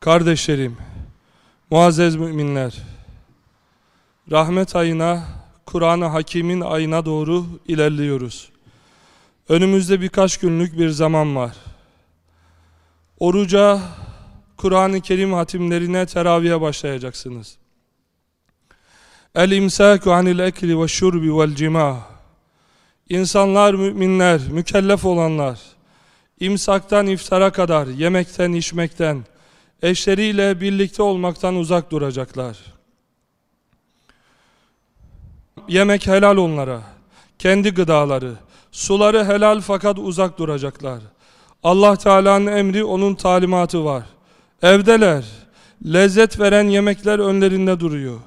Kardeşlerim, muazzez müminler, rahmet ayına, Kur'an-ı Hakim'in ayına doğru ilerliyoruz. Önümüzde birkaç günlük bir zaman var. Oruca, Kur'an-ı Kerim hatimlerine, teraviye başlayacaksınız. El-imsâku anil ekli ve şurbi vel cimâh. İnsanlar, müminler, mükellef olanlar, imsaktan iftara kadar, yemekten, içmekten, eşleriyle birlikte olmaktan uzak duracaklar. Yemek helal onlara, kendi gıdaları, suları helal fakat uzak duracaklar. Allah Teala'nın emri, onun talimatı var. Evdeler, lezzet veren yemekler önlerinde duruyor.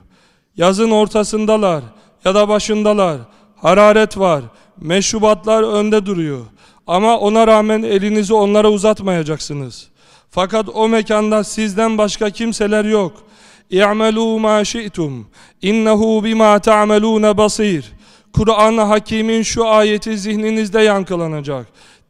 Yazın ortasındalar ya da başındalar, hararet var, meşrubatlar önde duruyor. Ama ona rağmen elinizi onlara uzatmayacaksınız. Fakat o mekanda sizden başka kimseler yok. İ'melû mâ şi'tum. İnnehu bimâ ta'melûne basîr. Kur'an-ı Hakîm'in şu ayeti zihninizde yankılanacak.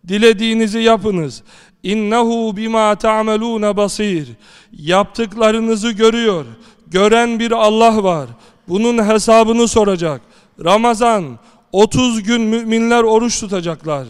Dilediğinizi yapınız. İnnehu bimâ ta'melûne basîr. Yaptıklarınızı görüyor. Gören bir Allah var. Bunun hesabını soracak. Ramazan 30 gün müminler oruç tutacaklar.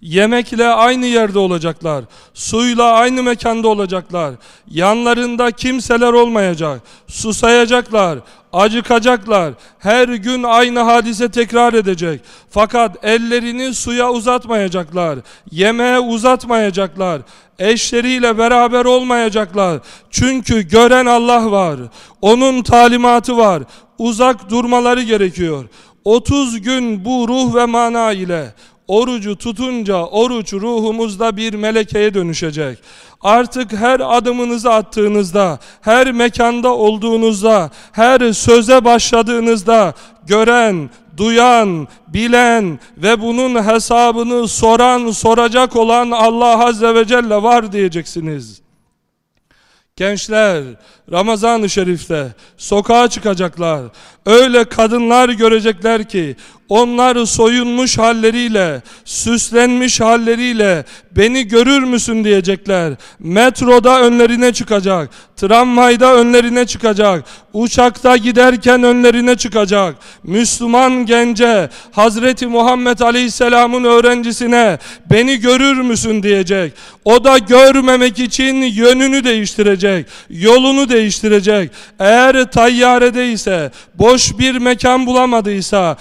Yemekle aynı yerde olacaklar. Suyla aynı mekanda olacaklar. Yanlarında kimseler olmayacak. Susayacaklar. Acıkacaklar. Her gün aynı hadise tekrar edecek. Fakat ellerini suya uzatmayacaklar. Yemeğe uzatmayacaklar. Eşleriyle beraber olmayacaklar. Çünkü gören Allah var. Onun talimatı var. Uzak durmaları gerekiyor. 30 gün bu ruh ve mana ile Orucu tutunca oruç ruhumuzda bir melekeye dönüşecek. Artık her adımınızı attığınızda, her mekanda olduğunuzda, her söze başladığınızda gören, duyan, bilen ve bunun hesabını soran, soracak olan Allah Azze ve Celle var diyeceksiniz. Gençler Ramazan-ı Şerif'te sokağa çıkacaklar. Öyle kadınlar görecekler ki onlar soyunmuş halleriyle, süslenmiş halleriyle beni görür müsün diyecekler. Metroda önlerine çıkacak, tramvayda önlerine çıkacak, uçakta giderken önlerine çıkacak. Müslüman gence Hazreti Muhammed Aleyhisselam'ın öğrencisine beni görür müsün diyecek. O da görmemek için yönünü değiştirecek, yolunu değiştirecek. Eğer tayyaredeyse, boş bir mekan bulamadıysa,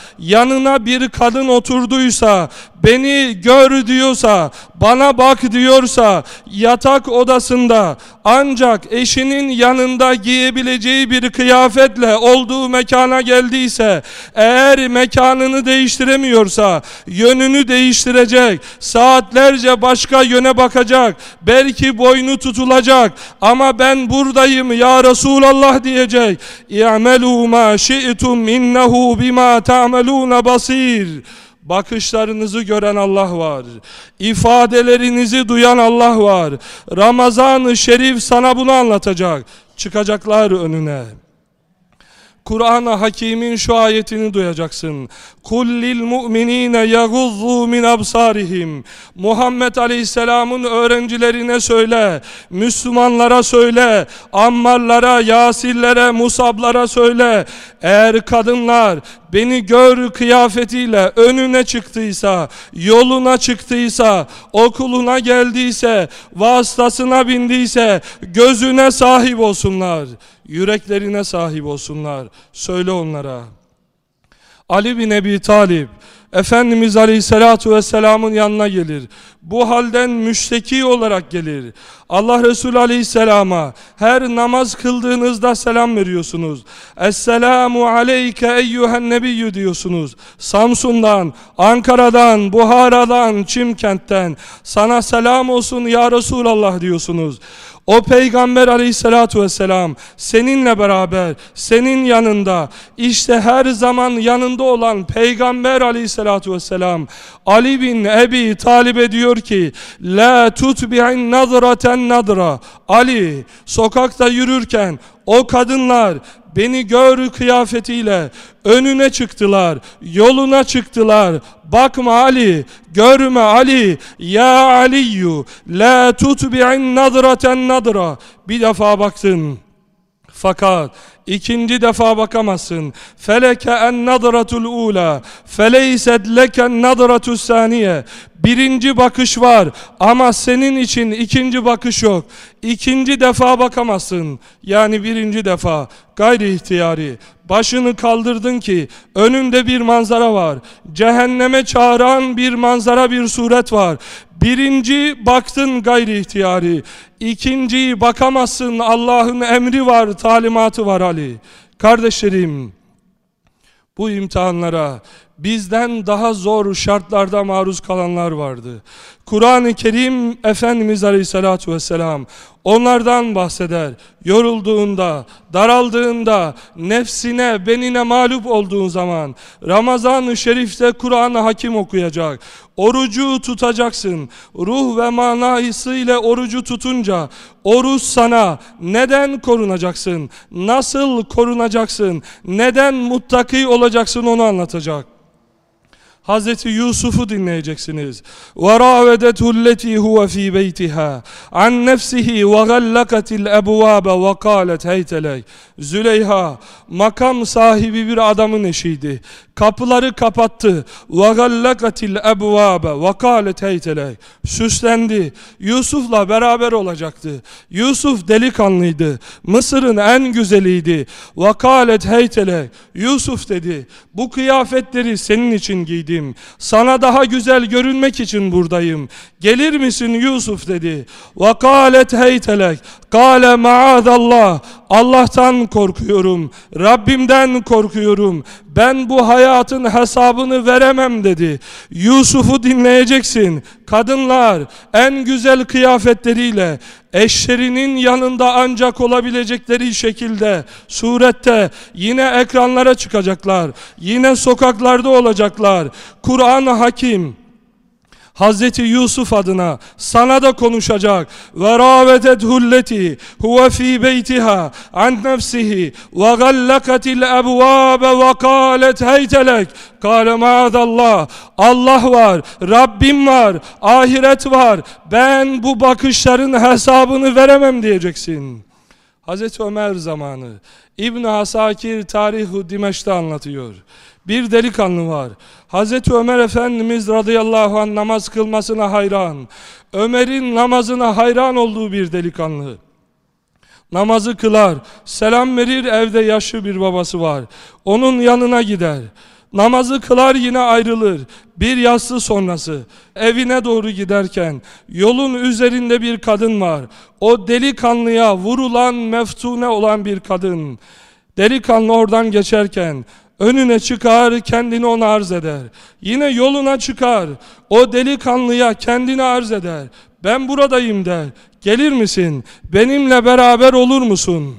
yanına bir kadın oturduysa, beni gör diyorsa, bana bak diyorsa, yatak odasında ancak eşinin yanında giyebileceği bir kıyafetle olduğu mekana geldiyse, eğer mekanını değiştiremiyorsa, yönünü değiştirecek, saatlerce başka yöne bakacak, belki boynu tutulacak ama ben buradayım ya Resulallah diyecek. İ'melû mâ şi'tum innehu bimâ ta'melûne basîr. Bakışlarınızı gören Allah var. İfadelerinizi duyan Allah var. Ramazan-ı Şerif sana bunu anlatacak. Çıkacaklar önüne. Kur'an-ı Hakim'in şu ayetini duyacaksın. Kullil mu'minine yaguzzu min absarihim. Muhammed Aleyhisselam'ın öğrencilerine söyle, Müslümanlara söyle, Ammarlara, Yasirlere, Musablara söyle. Eğer kadınlar beni gör kıyafetiyle önüne çıktıysa, yoluna çıktıysa, okuluna geldiyse, vasıtasına bindiyse gözüne sahip olsunlar. Yüreklerine sahip olsunlar. Söyle onlara. Ali bin Ebi Talib Efendimiz Aleyhisselatü Vesselam'ın yanına gelir. Bu halden müşteki olarak gelir. Allah Resulü Aleyhisselam'a her namaz kıldığınızda selam veriyorsunuz. Esselamu aleyke eyyühen nebiyyü diyorsunuz. Samsun'dan, Ankara'dan, Buhara'dan, Çimkent'ten sana selam olsun ya Resulallah diyorsunuz. O peygamber aleyhissalatu vesselam seninle beraber, senin yanında, işte her zaman yanında olan peygamber aleyhissalatu vesselam Ali bin Ebi Talib diyor ki La tutbi'in nazraten nadra. Ali sokakta yürürken o kadınlar beni gör kıyafetiyle önüne çıktılar, yoluna çıktılar. Bakma Ali, görme Ali, ya Aliyyü, la tutbi'in nadraten nadra. Bir defa baktın. Fakat ikinci defa bakamazsın. Feleke en nadratul ula, feleyset leken nadratus saniye. Birinci bakış var ama senin için ikinci bakış yok. İkinci defa bakamazsın. Yani birinci defa gayri ihtiyari. Başını kaldırdın ki önünde bir manzara var. Cehenneme çağıran bir manzara bir suret var. Birinci baktın gayri ihtiyari. İkinciyi bakamazsın Allah'ın emri var, talimatı var Ali. Kardeşlerim bu imtihanlara bizden daha zor şartlarda maruz kalanlar vardı. Kur'an-ı Kerim Efendimiz Aleyhisselatü Vesselam onlardan bahseder. Yorulduğunda, daraldığında, nefsine, benine mağlup olduğun zaman Ramazan-ı Şerif'te Kur'an-ı Hakim okuyacak. Orucu tutacaksın. Ruh ve manası ile orucu tutunca oruç sana neden korunacaksın? Nasıl korunacaksın? Neden muttaki olacaksın onu anlatacak. Hazreti Yusuf'u dinleyeceksiniz. Ve ravedetu lleti huve fi beytiha an nefsihi ve gallakatil ebvabe ve kalet heyteley. Züleyha makam sahibi bir adamın eşiydi. Kapıları kapattı. وَغَلَّقَتِ الْأَبْوَابَ وَقَالَتْ هَيْتَلَيْ Süslendi. Yusuf'la beraber olacaktı. Yusuf delikanlıydı. Mısır'ın en güzeliydi. وَقَالَتْ هَيْتَلَيْ Yusuf dedi. Bu kıyafetleri senin için giydim. Sana daha güzel görünmek için buradayım. Gelir misin Yusuf dedi. وَقَالَتْ هَيْتَلَكْ Kale maazallah Allah'tan korkuyorum. Rabbimden korkuyorum. Ben bu hayatın hesabını veremem dedi. Yusuf'u dinleyeceksin. Kadınlar en güzel kıyafetleriyle eşlerinin yanında ancak olabilecekleri şekilde surette yine ekranlara çıkacaklar. Yine sokaklarda olacaklar. Kur'an-ı Hakim Hazreti Yusuf adına sana da konuşacak. Ve ravetethu alleti huve fi beytiha an nefsihi ve gallakatil ebvabe ve kalet heytelek. Kale maazallah. Allah var, Rabbim var, ahiret var. Ben bu bakışların hesabını veremem diyeceksin. Hazreti Ömer zamanı İbn Hasakir Tarihu Dimeş'te anlatıyor. Bir delikanlı var. Hazreti Ömer Efendimiz radıyallahu anh namaz kılmasına hayran. Ömer'in namazına hayran olduğu bir delikanlı. Namazı kılar, selam verir evde yaşlı bir babası var. Onun yanına gider. Namazı kılar yine ayrılır. Bir yassı sonrası evine doğru giderken yolun üzerinde bir kadın var. O delikanlıya vurulan meftune olan bir kadın. Delikanlı oradan geçerken önüne çıkar kendini ona arz eder. Yine yoluna çıkar o delikanlıya kendini arz eder. Ben buradayım der. Gelir misin? Benimle beraber olur musun?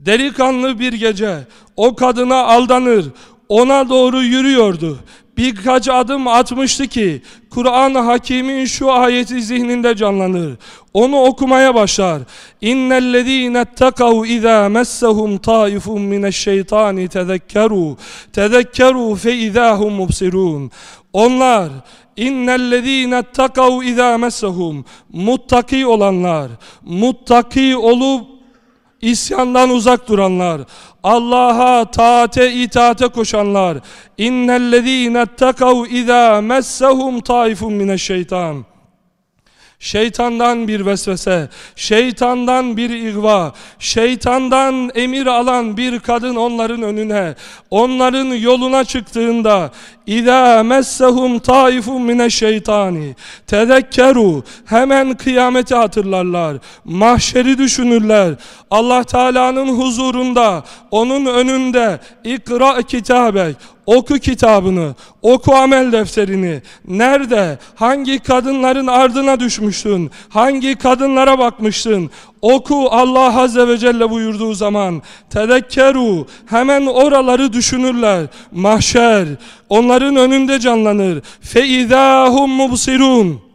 Delikanlı bir gece o kadına aldanır. Ona doğru yürüyordu birkaç adım atmıştı ki Kur'an-ı Hakim'in şu ayeti zihninde canlanır. Onu okumaya başlar. İnnellezîne tekav izâ messehum taifun mineşşeytani tezekkerû tezekkerû fe izâhum mubsirûn. Onlar İnnellezîne tekav izâ messehum muttaki olanlar, muttaki olup isyandan uzak duranlar, Allah'a taate itaate koşanlar. İnnellezîne tekav izâ messehum taifun mineşşeytan Şeytandan bir vesvese, şeytandan bir ihva, şeytandan emir alan bir kadın onların önüne, onların yoluna çıktığında İzâ messehum taifun mineşşeytani Tezekkeru Hemen kıyameti hatırlarlar. Mahşeri düşünürler. Allah Teala'nın huzurunda, onun önünde ikra kitabek Oku kitabını, oku amel defterini. Nerede, hangi kadınların ardına düşmüşsün, hangi kadınlara bakmışsın. Oku Allah Azze ve Celle buyurduğu zaman tedekkeru hemen oraları düşünürler. Mahşer onların önünde canlanır. Feizahum mubsirun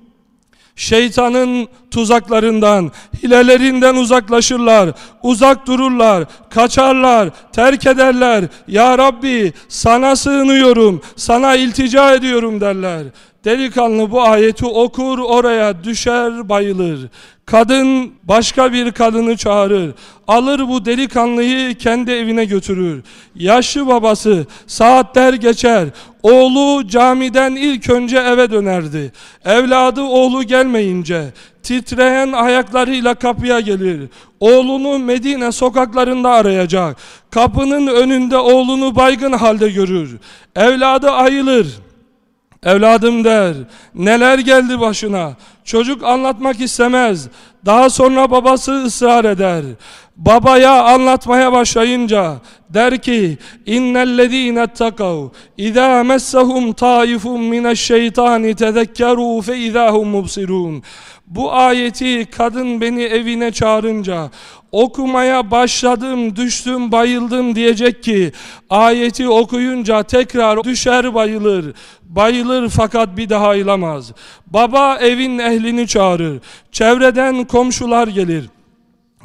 Şeytanın tuzaklarından, hilelerinden uzaklaşırlar, uzak dururlar, kaçarlar, terk ederler. Ya Rabbi sana sığınıyorum, sana iltica ediyorum derler. Delikanlı bu ayeti okur oraya düşer bayılır. Kadın başka bir kadını çağırır. Alır bu delikanlıyı kendi evine götürür. Yaşlı babası saatler geçer. Oğlu camiden ilk önce eve dönerdi. Evladı oğlu gelmeyince titreyen ayaklarıyla kapıya gelir. Oğlunu Medine sokaklarında arayacak. Kapının önünde oğlunu baygın halde görür. Evladı ayılır. Evladım der, neler geldi başına? Çocuk anlatmak istemez. Daha sonra babası ısrar eder. Babaya anlatmaya başlayınca der ki innellezine ettekav iza messahum taifun mineşşeytani tezekkeru fe izahum mubsirun bu ayeti kadın beni evine çağırınca okumaya başladım, düştüm, bayıldım diyecek ki ayeti okuyunca tekrar düşer bayılır. Bayılır fakat bir daha ayılamaz. Baba evin ehlini çağırır. Çevreden komşular gelir.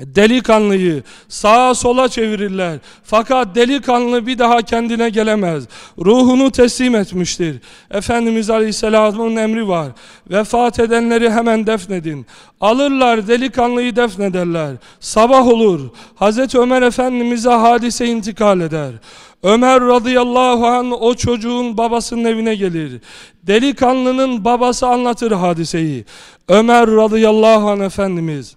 Delikanlıyı sağa sola çevirirler. Fakat delikanlı bir daha kendine gelemez. Ruhunu teslim etmiştir. Efendimiz Aleyhisselam'ın emri var. Vefat edenleri hemen defnedin. Alırlar delikanlıyı defnederler. Sabah olur. Hazreti Ömer Efendimiz'e hadise intikal eder. Ömer radıyallahu an o çocuğun babasının evine gelir. Delikanlının babası anlatır hadiseyi. Ömer radıyallahu an Efendimiz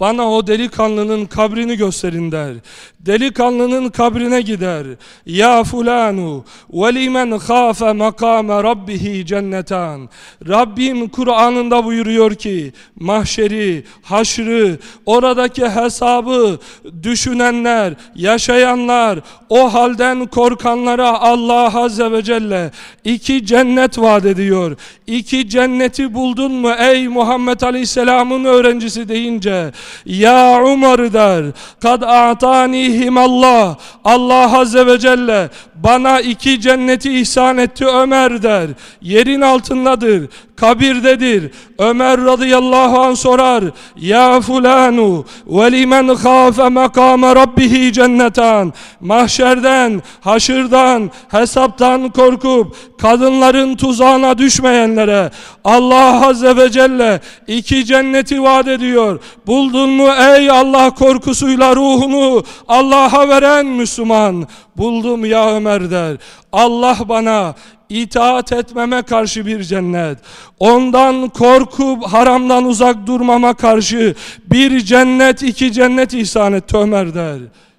bana o delikanlının kabrini gösterin der. Delikanlının kabrine gider. Ya fulanu ve limen khafe makame rabbihi cennetan. Rabbim Kur'an'ında buyuruyor ki mahşeri, haşrı, oradaki hesabı düşünenler, yaşayanlar, o halden korkanlara Allah Azze ve Celle iki cennet vaat ediyor. İki cenneti buldun mu ey Muhammed Aleyhisselam'ın öğrencisi deyince ya Umar der kad a'tanihim Allah. Allah Azze ve Celle bana iki cenneti ihsan etti Ömer der. Yerin altındadır kabirdedir. Ömer radıyallahu an sorar. Ya fulanu ve limen khafe makame rabbihi cennetan. Mahşerden, haşırdan, hesaptan korkup kadınların tuzağına düşmeyenlere Allah azze ve celle iki cenneti vaat ediyor. Buldun mu ey Allah korkusuyla ruhunu Allah'a veren Müslüman? Buldum ya Ömer der. Allah bana itaat etmeme karşı bir cennet. Ondan korkup haramdan uzak durmama karşı bir cennet, iki cennet ihsan et Ömer der.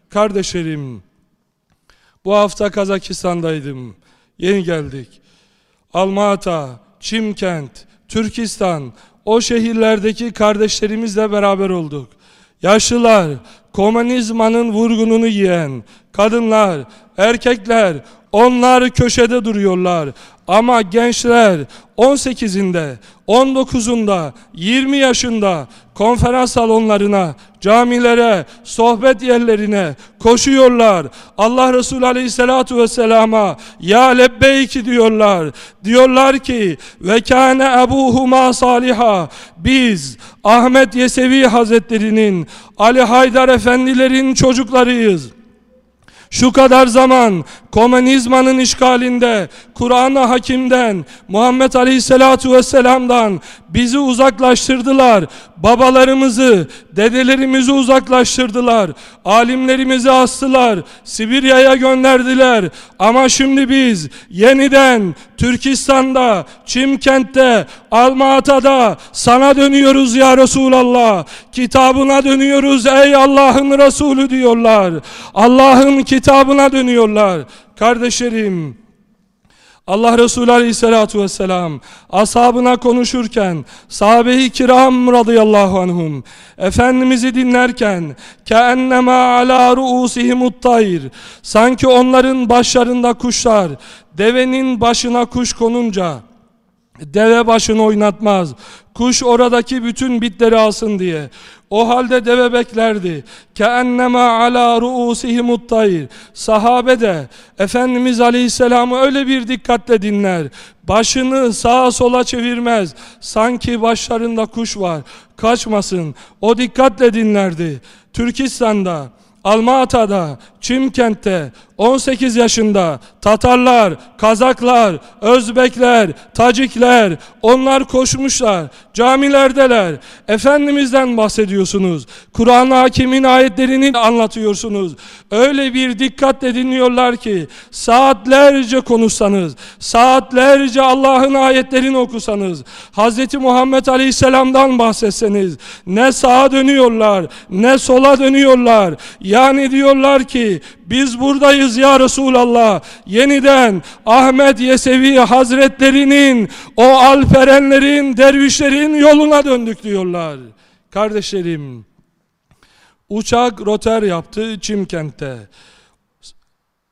Kardeşlerim, bu hafta Kazakistan'daydım. Yeni geldik. Almata, Çimkent, Türkistan, o şehirlerdeki kardeşlerimizle beraber olduk. Yaşlılar, komünizmanın vurgununu yiyen, kadınlar, erkekler, onlar köşede duruyorlar. Ama gençler 18'inde, 19'unda, 20 yaşında konferans salonlarına, camilere, sohbet yerlerine koşuyorlar. Allah Resulü Aleyhisselatu Vesselam'a ya lebbeyk diyorlar. Diyorlar ki ve kâne ebuhuma saliha. Biz Ahmet Yesevi Hazretleri'nin, Ali Haydar Efendilerin çocuklarıyız. Şu kadar zaman komünizmanın işgalinde, Kur'an-ı Hakim'den, Muhammed Aleyhisselatu Vesselam'dan bizi uzaklaştırdılar. Babalarımızı, dedelerimizi uzaklaştırdılar. Alimlerimizi astılar. Sibirya'ya gönderdiler. Ama şimdi biz yeniden Türkistan'da, Çimkent'te, Almata'da sana dönüyoruz ya Resulallah. Kitabına dönüyoruz ey Allah'ın Resulü diyorlar. Allah'ın kitabına dönüyorlar. Kardeşlerim, Allah Resulü Aleyhisselatü Vesselam ashabına konuşurken sahabe-i kiram radıyallahu anhum Efendimiz'i dinlerken keennema ala ruusihimut tayr sanki onların başlarında kuşlar devenin başına kuş konunca Deve başını oynatmaz. Kuş oradaki bütün bitleri alsın diye. O halde deve beklerdi. Keennema ala ruusihimut tayr. Sahabe de Efendimiz Aleyhisselam'ı öyle bir dikkatle dinler. Başını sağa sola çevirmez. Sanki başlarında kuş var. Kaçmasın. O dikkatle dinlerdi. Türkistan'da Almata'da, Çimkent'te 18 yaşında Tatarlar, Kazaklar, Özbekler, Tacikler onlar koşmuşlar. Camilerdeler. Efendimiz'den bahsediyorsunuz. Kur'an-ı Hakim'in ayetlerini anlatıyorsunuz. Öyle bir dikkatle dinliyorlar ki saatlerce konuşsanız, saatlerce Allah'ın ayetlerini okusanız, Hz. Muhammed Aleyhisselam'dan bahsetseniz ne sağa dönüyorlar, ne sola dönüyorlar. Yani diyorlar ki biz buradayız ya Resulallah. Yeniden Ahmet Yesevi Hazretlerinin o alperenlerin, dervişlerin yoluna döndük diyorlar. Kardeşlerim, uçak roter yaptı Çimkent'te.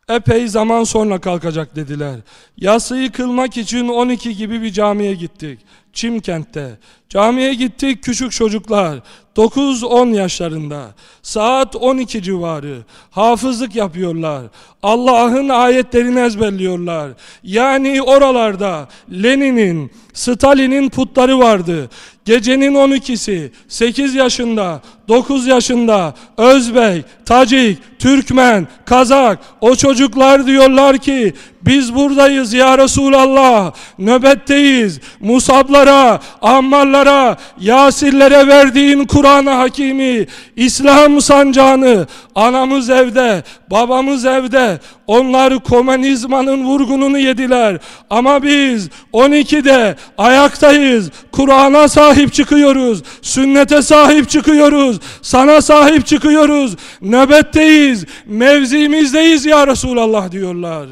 Epey zaman sonra kalkacak dediler. Yasıyı kılmak için 12 gibi bir camiye gittik. Çimkent'te. Camiye gittik küçük çocuklar. 9-10 yaşlarında. Saat 12 civarı. Hafızlık yapıyorlar. Allah'ın ayetlerini ezberliyorlar. Yani oralarda Lenin'in, Stalin'in putları vardı. Gecenin 12'si 8 yaşında, 9 yaşında Özbek, Tacik, Türkmen, Kazak o çocuklar diyorlar ki biz buradayız ya Resulallah. Nöbetteyiz. Musablara, Ammarlara, Yasirlere verdiğin Kur'an-ı Hakimi, İslam sancağını anamız evde, babamız evde. Onlar komünizmanın vurgununu yediler. Ama biz 12'de ayaktayız. Kur'an'a sahip çıkıyoruz. Sünnete sahip çıkıyoruz. Sana sahip çıkıyoruz. Nöbetteyiz. Mevzimizdeyiz ya Resulallah diyorlar.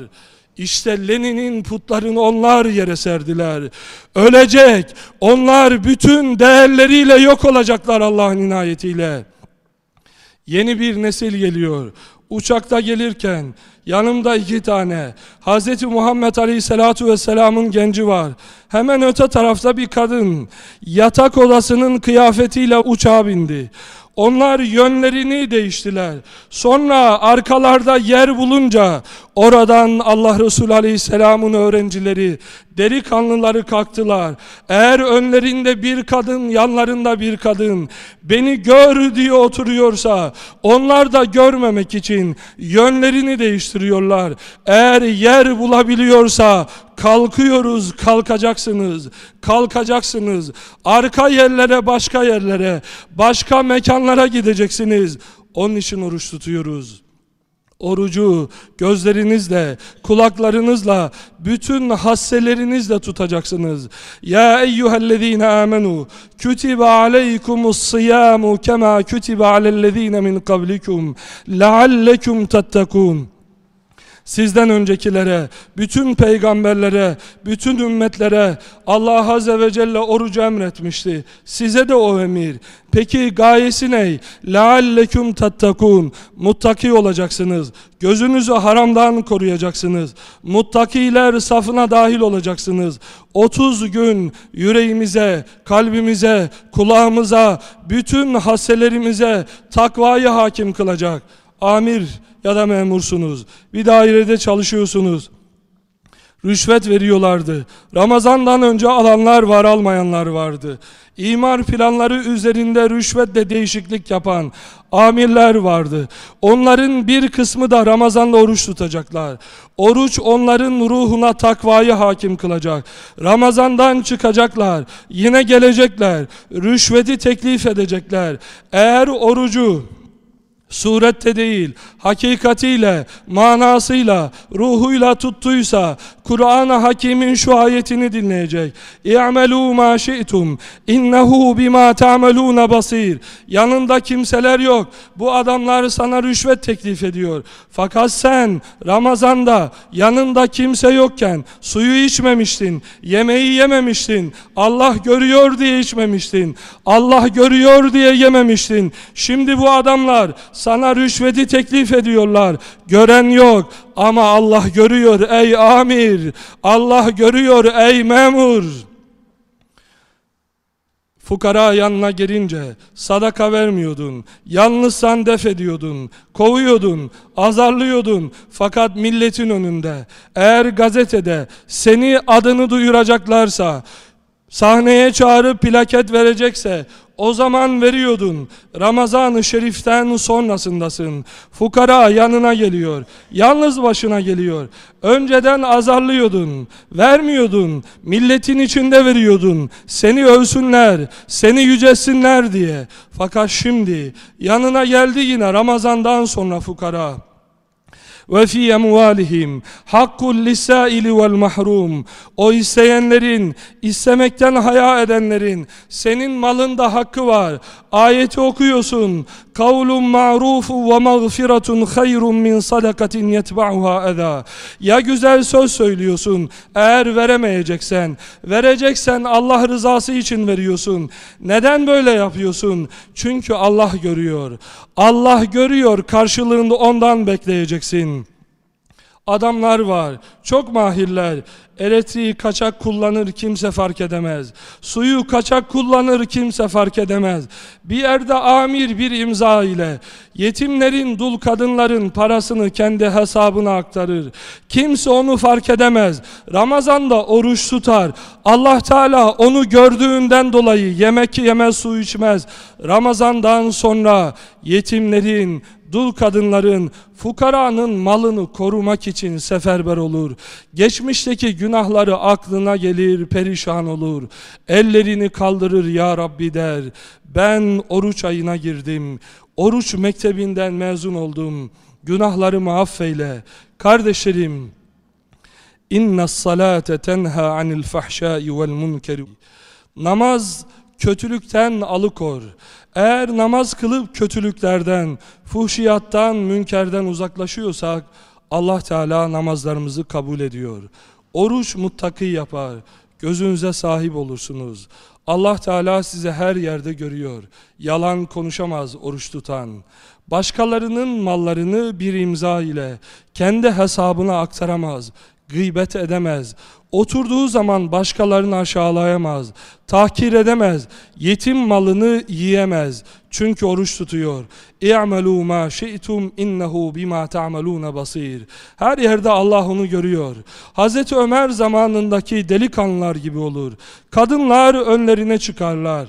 İşte Lenin'in putlarını onlar yere serdiler. Ölecek. Onlar bütün değerleriyle yok olacaklar Allah'ın inayetiyle. Yeni bir nesil geliyor. Uçakta gelirken yanımda iki tane Hz. Muhammed Aleyhisselatu Vesselam'ın genci var. Hemen öte tarafta bir kadın yatak odasının kıyafetiyle uçağa bindi. Onlar yönlerini değiştiler. Sonra arkalarda yer bulunca oradan Allah Resulü Aleyhisselam'ın öğrencileri, delikanlıları kalktılar. Eğer önlerinde bir kadın, yanlarında bir kadın beni gör diye oturuyorsa onlar da görmemek için yönlerini değiştiriyorlar. Eğer yer bulabiliyorsa kalkıyoruz kalkacaksınız kalkacaksınız arka yerlere başka yerlere başka mekanlara gideceksiniz onun için oruç tutuyoruz Orucu gözlerinizle, kulaklarınızla, bütün hasselerinizle tutacaksınız. Ya eyyühellezine amenu, kütibe aleykumus siyamu kema kütibe alellezine min kablikum, leallekum tattakun Sizden öncekilere, bütün peygamberlere, bütün ümmetlere Allah Azze ve Celle orucu emretmişti. Size de o emir. Peki gayesi ne? لَعَلَّكُمْ tattakun. Muttaki olacaksınız. Gözünüzü haramdan koruyacaksınız. Muttakiler safına dahil olacaksınız. 30 gün yüreğimize, kalbimize, kulağımıza, bütün hasselerimize takvayı hakim kılacak. Amir ya da memursunuz. Bir dairede çalışıyorsunuz. Rüşvet veriyorlardı. Ramazandan önce alanlar var, almayanlar vardı. İmar planları üzerinde rüşvetle değişiklik yapan amirler vardı. Onların bir kısmı da Ramazan'da oruç tutacaklar. Oruç onların ruhuna takvayı hakim kılacak. Ramazan'dan çıkacaklar. Yine gelecekler. Rüşveti teklif edecekler. Eğer orucu surette değil, hakikatiyle, manasıyla, ruhuyla tuttuysa, Kur'an-ı Hakim'in şu ayetini dinleyecek. İ'melû mâ şi'tum, innehu bimâ ta'melûne basir. Yanında kimseler yok. Bu adamlar sana rüşvet teklif ediyor. Fakat sen Ramazan'da yanında kimse yokken suyu içmemiştin, yemeği yememiştin, Allah görüyor diye içmemiştin, Allah görüyor diye yememiştin. Şimdi bu adamlar sana rüşveti teklif ediyorlar. Gören yok ama Allah görüyor ey amir. Allah görüyor ey memur. Fukara yanına gelince sadaka vermiyordun. Yalnızsan def ediyordun. Kovuyordun. Azarlıyordun. Fakat milletin önünde eğer gazetede seni adını duyuracaklarsa sahneye çağırıp plaket verecekse o zaman veriyordun. Ramazan-ı Şerif'ten sonrasındasın. Fukara yanına geliyor. Yalnız başına geliyor. Önceden azarlıyordun. Vermiyordun. Milletin içinde veriyordun. Seni övsünler. Seni yücesinler diye. Fakat şimdi yanına geldi yine Ramazan'dan sonra fukara ve fi emvalihim hakkul lisaili mahrum. O isteyenlerin istemekten haya edenlerin senin malında hakkı var. Ayeti okuyorsun. Kavlun ma'rufu ve mağfiretun hayrun min sadakatin yetba'uha eda. Ya güzel söz söylüyorsun eğer veremeyeceksen vereceksen Allah rızası için veriyorsun. Neden böyle yapıyorsun? Çünkü Allah görüyor Allah görüyor karşılığında ondan bekleyeceksin Adamlar var, çok mahirler. Elektriği kaçak kullanır kimse fark edemez. Suyu kaçak kullanır kimse fark edemez. Bir yerde amir bir imza ile yetimlerin, dul kadınların parasını kendi hesabına aktarır. Kimse onu fark edemez. Ramazanda oruç tutar. Allah Teala onu gördüğünden dolayı yemek yemez, su içmez. Ramazandan sonra yetimlerin, dul kadınların, fukaranın malını korumak için seferber olur. Geçmişteki günahları aklına gelir, perişan olur. Ellerini kaldırır ya Rabbi der. Ben oruç ayına girdim. Oruç mektebinden mezun oldum. Günahlarımı affeyle. Kardeşlerim, İnne salate tenha anil fahşai vel munkeri. Namaz kötülükten alıkor. Eğer namaz kılıp kötülüklerden, fuhşiyattan, münkerden uzaklaşıyorsak Allah Teala namazlarımızı kabul ediyor. Oruç muttaki yapar. Gözünüze sahip olursunuz. Allah Teala sizi her yerde görüyor. Yalan konuşamaz oruç tutan. Başkalarının mallarını bir imza ile kendi hesabına aktaramaz gıybet edemez. Oturduğu zaman başkalarını aşağılayamaz. Tahkir edemez. Yetim malını yiyemez. Çünkü oruç tutuyor. İ'melû mâ şi'tum innehu bima ta'melûne basir. Her yerde Allah onu görüyor. Hazreti Ömer zamanındaki delikanlılar gibi olur. Kadınlar önlerine çıkarlar.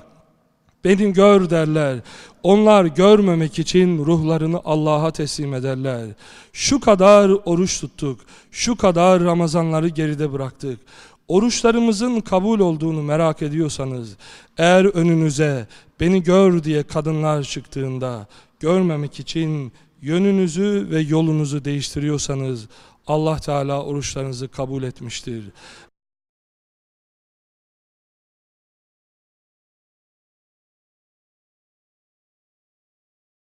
Beni gör derler. Onlar görmemek için ruhlarını Allah'a teslim ederler. Şu kadar oruç tuttuk. Şu kadar Ramazanları geride bıraktık. Oruçlarımızın kabul olduğunu merak ediyorsanız, eğer önünüze beni gör diye kadınlar çıktığında görmemek için yönünüzü ve yolunuzu değiştiriyorsanız Allah Teala oruçlarınızı kabul etmiştir.